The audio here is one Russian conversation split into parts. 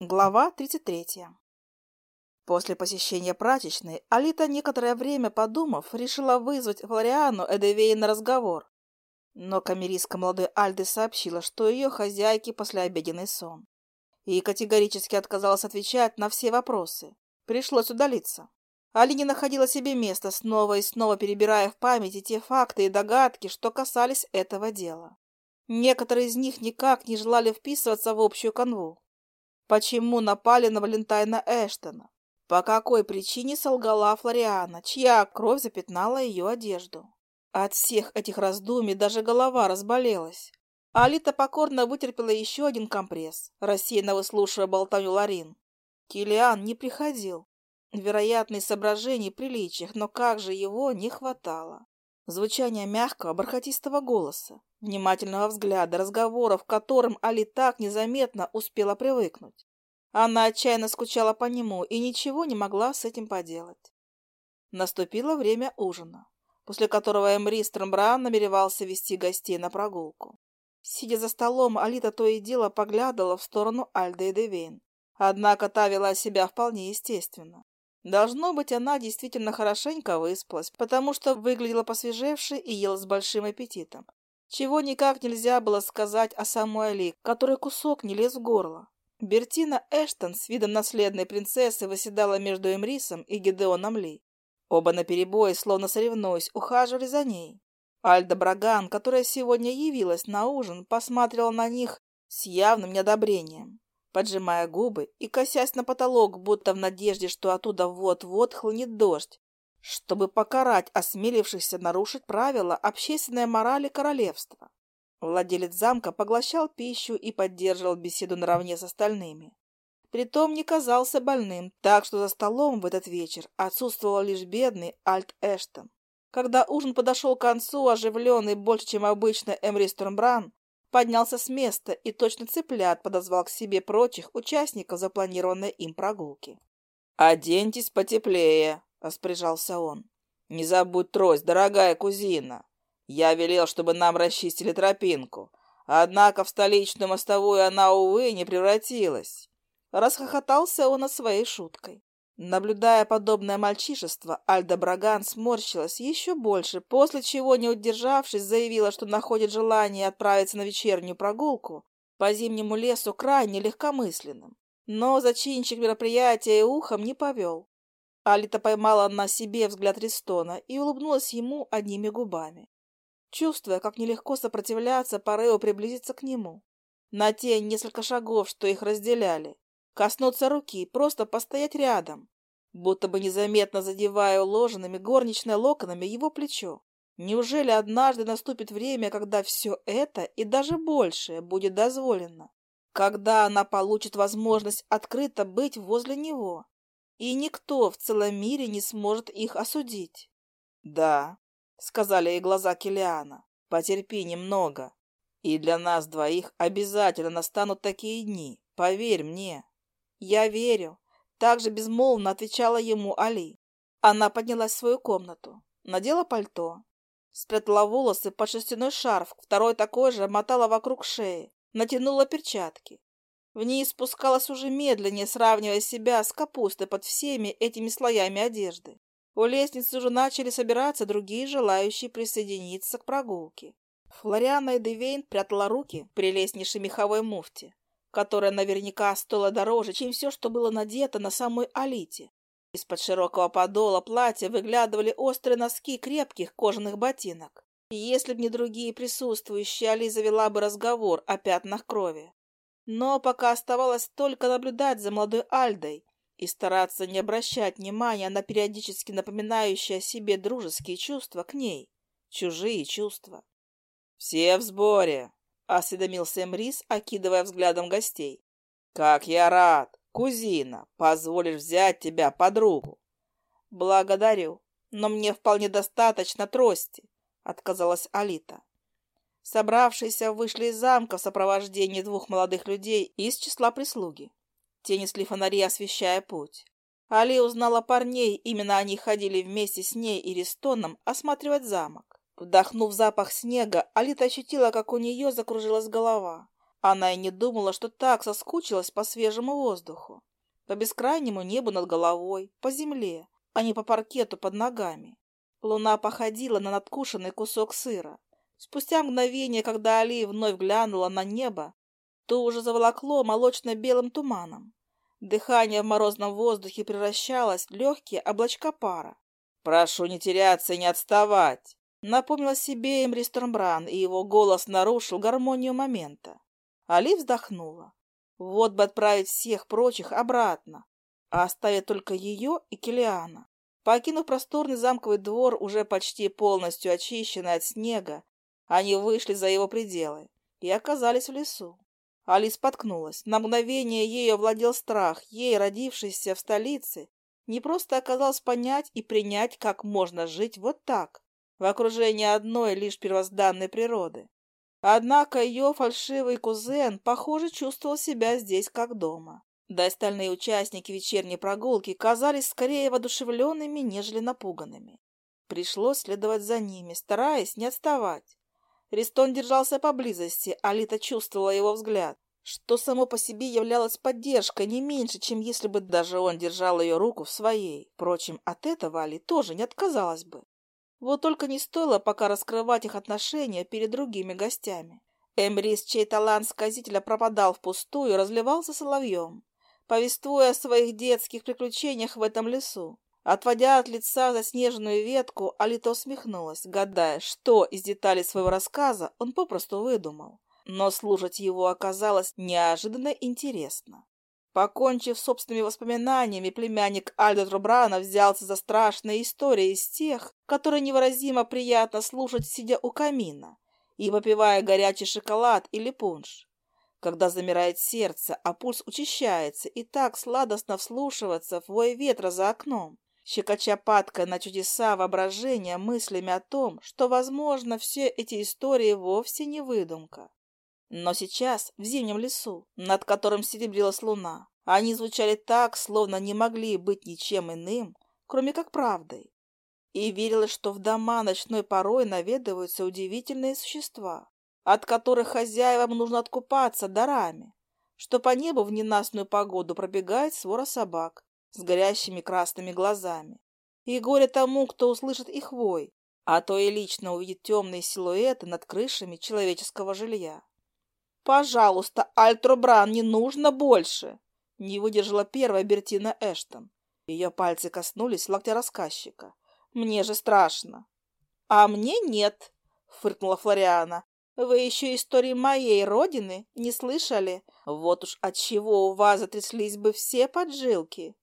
Глава 33. После посещения прачечной Алита, некоторое время подумав, решила вызвать Флориану Эдевей на разговор. Но камеристка молодой Альды сообщила, что ее хозяйки послеобеденный сон. И категорически отказалась отвечать на все вопросы. Пришлось удалиться. Али не находила себе места, снова и снова перебирая в памяти те факты и догадки, что касались этого дела. Некоторые из них никак не желали вписываться в общую канву. Почему напали на Валентайна Эштона? По какой причине солгала Флориана, чья кровь запятнала ее одежду? От всех этих раздумий даже голова разболелась. Алита покорно вытерпела еще один компресс, рассеянно выслушивая болтанью Ларин. Килиан не приходил. Вероятно, из соображений приличиях, но как же его не хватало. Звучание мягкого, бархатистого голоса, внимательного взгляда, разговоров, к которым Али так незаметно успела привыкнуть. Она отчаянно скучала по нему и ничего не могла с этим поделать. Наступило время ужина, после которого Эмри Стромбран намеревался вести гостей на прогулку. Сидя за столом, Алита то и дело поглядывала в сторону Альды и Девейн. Однако та вела себя вполне естественно. Должно быть, она действительно хорошенько выспалась, потому что выглядела посвежевшей и ела с большим аппетитом. Чего никак нельзя было сказать о самой Али, который кусок не лез в горло. Бертина Эштон с видом наследной принцессы выседала между Эмрисом и Гидеоном Ли. Оба наперебой, словно соревнуясь, ухаживали за ней. Альда Браган, которая сегодня явилась на ужин, посмотрела на них с явным неодобрением поджимая губы и косясь на потолок, будто в надежде, что оттуда вот-вот хлынет дождь, чтобы покарать осмелившихся нарушить правила общественной морали королевства. Владелец замка поглощал пищу и поддерживал беседу наравне с остальными. Притом не казался больным, так что за столом в этот вечер отсутствовал лишь бедный Альт Эштон. Когда ужин подошел к концу, оживленный больше, чем обычно Эмри Стормбран поднялся с места и точно цыплят подозвал к себе прочих участников запланированной им прогулки. «Оденьтесь потеплее», — распоряжался он. «Не забудь трость, дорогая кузина. Я велел, чтобы нам расчистили тропинку, однако в столичную мостовую она, увы, не превратилась». Расхохотался он над своей шуткой. Наблюдая подобное мальчишество, Альда Браган сморщилась еще больше, после чего, не удержавшись, заявила, что находит желание отправиться на вечернюю прогулку по зимнему лесу крайне легкомысленным. Но зачинщик мероприятия и ухом не повел. Алита поймала на себе взгляд Ристона и улыбнулась ему одними губами, чувствуя, как нелегко сопротивляться порыву приблизиться к нему. На те несколько шагов, что их разделяли, коснуться руки, просто постоять рядом, будто бы незаметно задевая уложенными горничной локонами его плечо. Неужели однажды наступит время, когда все это и даже большее будет дозволено? Когда она получит возможность открыто быть возле него, и никто в целом мире не сможет их осудить? «Да», — сказали ей глаза Килиана, — «потерпи немного, и для нас двоих обязательно настанут такие дни, поверь мне». «Я верю», — также безмолвно отвечала ему Али. Она поднялась в свою комнату, надела пальто, спрятала волосы под шерстяной шарф, второй такой же мотала вокруг шеи, натянула перчатки. Вниз спускалась уже медленнее, сравнивая себя с капустой под всеми этими слоями одежды. У лестницы уже начали собираться другие желающие присоединиться к прогулке. Флориана Девейн прятала руки в прелестнейшей меховой муфте которая наверняка стоила дороже, чем все, что было надето на самой Алите. Из-под широкого подола платья выглядывали острые носки крепких кожаных ботинок. И если б не другие присутствующие, Али завела бы разговор о пятнах крови. Но пока оставалось только наблюдать за молодой Альдой и стараться не обращать внимания на периодически напоминающие о себе дружеские чувства к ней, чужие чувства. «Все в сборе!» осведомился Мрис, окидывая взглядом гостей. «Как я рад! Кузина, позволишь взять тебя подругу?» «Благодарю, но мне вполне достаточно трости», — отказалась Алита. Собравшиеся вышли из замка в сопровождении двух молодых людей из числа прислуги. Те несли фонари, освещая путь. Али узнала парней, именно они ходили вместе с ней и Ристоном осматривать замок. Вдохнув запах снега, Алита ощутила, как у нее закружилась голова. Она и не думала, что так соскучилась по свежему воздуху, по бескрайнему небу над головой, по земле, а не по паркету под ногами. Луна походила на надкушенный кусок сыра. Спустя мгновение, когда Али вновь глянула на небо, то уже заволокло молочно-белым туманом. Дыхание в морозном воздухе превращалось в легкие облачка пара. «Прошу не теряться и не отставать!» Напомнил себе Эмри Стормбран, и его голос нарушил гармонию момента. Али вздохнула. Вот бы отправить всех прочих обратно, а оставить только ее и Килиана. Покинув просторный замковый двор, уже почти полностью очищенный от снега, они вышли за его пределы и оказались в лесу. Али споткнулась. На мгновение ею овладел страх. Ей, родившейся в столице, не просто оказалось понять и принять, как можно жить вот так, в окружении одной лишь первозданной природы. Однако ее фальшивый кузен, похоже, чувствовал себя здесь как дома. Да остальные участники вечерней прогулки казались скорее воодушевленными, нежели напуганными. Пришлось следовать за ними, стараясь не отставать. Ристон держался поблизости, Алита чувствовала его взгляд, что само по себе являлось поддержкой не меньше, чем если бы даже он держал ее руку в своей. Впрочем, от этого Али тоже не отказалась бы. Вот только не стоило пока раскрывать их отношения перед другими гостями. Эмрис, чей талант сказителя пропадал впустую, разливался соловьем, повествуя о своих детских приключениях в этом лесу. Отводя от лица заснеженную ветку, Алита усмехнулась, гадая, что из деталей своего рассказа он попросту выдумал. Но слушать его оказалось неожиданно интересно. Покончив собственными воспоминаниями, племянник Альдо Трубрана взялся за страшные истории из тех, которые невыразимо приятно слушать, сидя у камина и попивая горячий шоколад или пунш. Когда замирает сердце, а пульс учащается, и так сладостно вслушиваться в вой ветра за окном, щекоча падкой на чудеса воображения мыслями о том, что, возможно, все эти истории вовсе не выдумка. Но сейчас, в зимнем лесу, над которым серебрилась луна, они звучали так, словно не могли быть ничем иным, кроме как правдой. И верилось, что в дома ночной порой наведываются удивительные существа, от которых хозяевам нужно откупаться дарами, что по небу в ненастную погоду пробегает свора собак с горящими красными глазами. И горе тому, кто услышит их вой, а то и лично увидит темные силуэты над крышами человеческого жилья. «Пожалуйста, Альтробран, не нужно больше!» Не выдержала первая Бертина Эштон. Ее пальцы коснулись локтя рассказчика. «Мне же страшно!» «А мне нет!» — фыркнула Флориана. «Вы еще истории моей родины не слышали? Вот уж от чего у вас затряслись бы все поджилки!»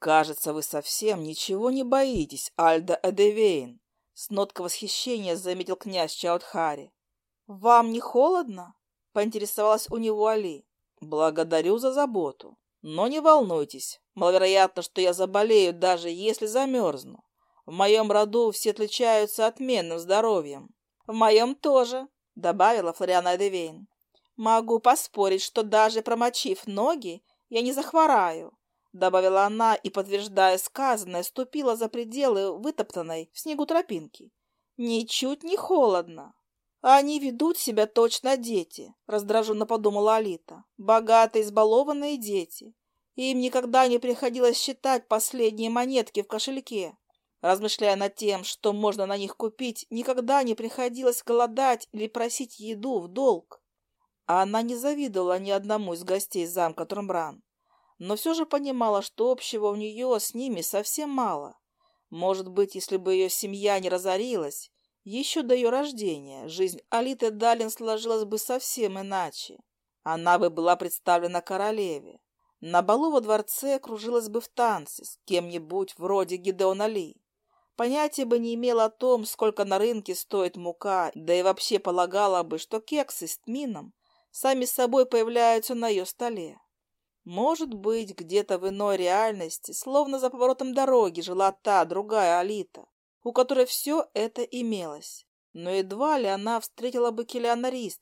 «Кажется, вы совсем ничего не боитесь, Альда Эдевейн!» С ноткой восхищения заметил князь Чаудхари. «Вам не холодно?» Поинтересовалась у него Али. Благодарю за заботу. Но не волнуйтесь. Маловероятно, что я заболею, даже если замерзну. В моем роду все отличаются отменным здоровьем. В моем тоже, добавила Флориана Девейн. Могу поспорить, что даже промочив ноги, я не захвораю, добавила она и, подтверждая сказанное, ступила за пределы вытоптанной в снегу тропинки. Ничуть не холодно. «Они ведут себя точно дети», — раздраженно подумала Алита. «Богатые, избалованные дети. Им никогда не приходилось считать последние монетки в кошельке. Размышляя над тем, что можно на них купить, никогда не приходилось голодать или просить еду в долг. А она не завидовала ни одному из гостей замка Тромбран, но все же понимала, что общего у нее с ними совсем мало. Может быть, если бы ее семья не разорилась, еще до ее рождения жизнь Алиты Далин сложилась бы совсем иначе. Она бы была представлена королеве. На балу во дворце кружилась бы в танце с кем-нибудь вроде Гидеона Ли. Понятия бы не имела о том, сколько на рынке стоит мука, да и вообще полагала бы, что кексы с тмином сами собой появляются на ее столе. Может быть, где-то в иной реальности, словно за поворотом дороги, жила та, другая Алита, у которой все это имелось. Но едва ли она встретила бы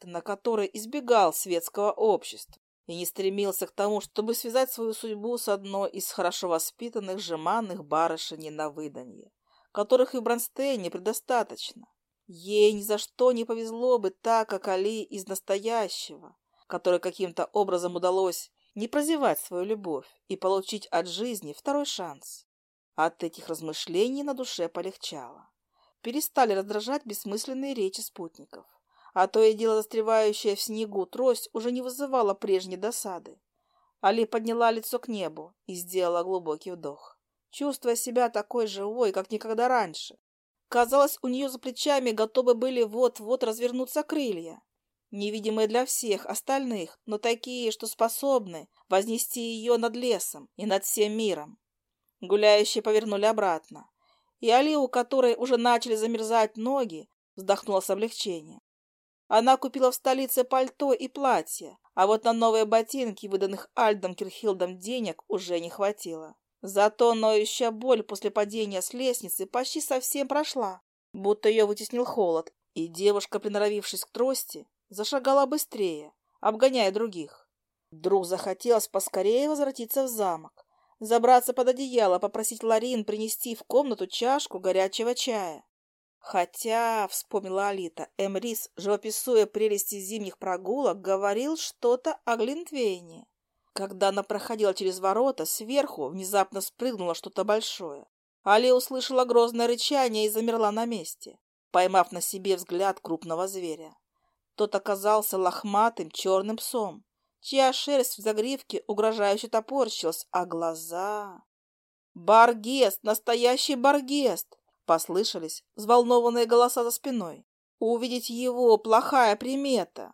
на который избегал светского общества и не стремился к тому, чтобы связать свою судьбу с одной из хорошо воспитанных жеманных барышень на выданье, которых и в Бронстейне предостаточно. Ей ни за что не повезло бы так, как Али из настоящего, которой каким-то образом удалось не прозевать свою любовь и получить от жизни второй шанс. От этих размышлений на душе полегчало. Перестали раздражать бессмысленные речи спутников. А то и дело застревающая в снегу трость уже не вызывала прежней досады. Али подняла лицо к небу и сделала глубокий вдох, чувствуя себя такой живой, как никогда раньше. Казалось, у нее за плечами готовы были вот-вот развернуться крылья, невидимые для всех остальных, но такие, что способны вознести ее над лесом и над всем миром. Гуляющие повернули обратно, и Али, у которой уже начали замерзать ноги, вздохнула с облегчением. Она купила в столице пальто и платье, а вот на новые ботинки, выданных Альдом Кирхилдом денег, уже не хватило. Зато ноющая боль после падения с лестницы почти совсем прошла, будто ее вытеснил холод, и девушка, приноровившись к трости, зашагала быстрее, обгоняя других. Вдруг захотелось поскорее возвратиться в замок, забраться под одеяло, попросить Ларин принести в комнату чашку горячего чая. Хотя, вспомнила Алита, Эмрис, живописуя прелести зимних прогулок, говорил что-то о Глинтвейне. Когда она проходила через ворота, сверху внезапно спрыгнуло что-то большое. Али услышала грозное рычание и замерла на месте, поймав на себе взгляд крупного зверя. Тот оказался лохматым черным псом, чья шерсть в загривке угрожающе топорщилась, а глаза... «Баргест! Настоящий баргест!» Послышались взволнованные голоса за спиной. Увидеть его — плохая примета.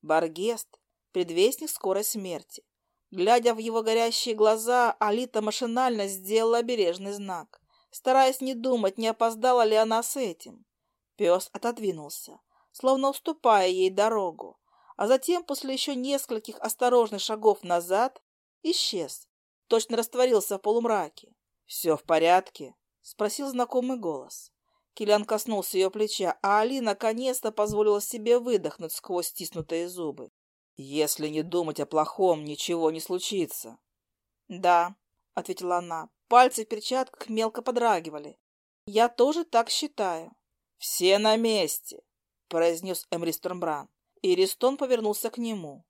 Баргест — предвестник скорой смерти. Глядя в его горящие глаза, Алита машинально сделала обережный знак, стараясь не думать, не опоздала ли она с этим. Пес отодвинулся, словно уступая ей дорогу, а затем, после еще нескольких осторожных шагов назад, исчез, точно растворился в полумраке. «Все в порядке?» — спросил знакомый голос. Киллиан коснулся ее плеча, а Али наконец-то позволила себе выдохнуть сквозь стиснутые зубы. «Если не думать о плохом, ничего не случится». «Да», — ответила она, пальцы в перчатках мелко подрагивали. «Я тоже так считаю». «Все на месте», — произнес Эмри Стормбран, и Ристон повернулся к нему.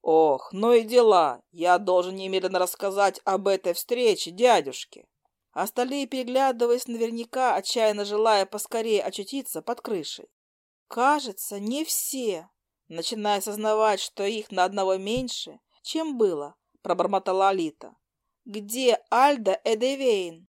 «Ох, ну и дела! Я должен немедленно рассказать об этой встрече дядюшке!» Остальные, переглядываясь наверняка, отчаянно желая поскорее очутиться под крышей. Кажется, не все, начиная осознавать, что их на одного меньше, чем было, пробормотала Алита. Где Альда Эдевейн?